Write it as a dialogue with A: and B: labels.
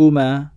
A: الحكومة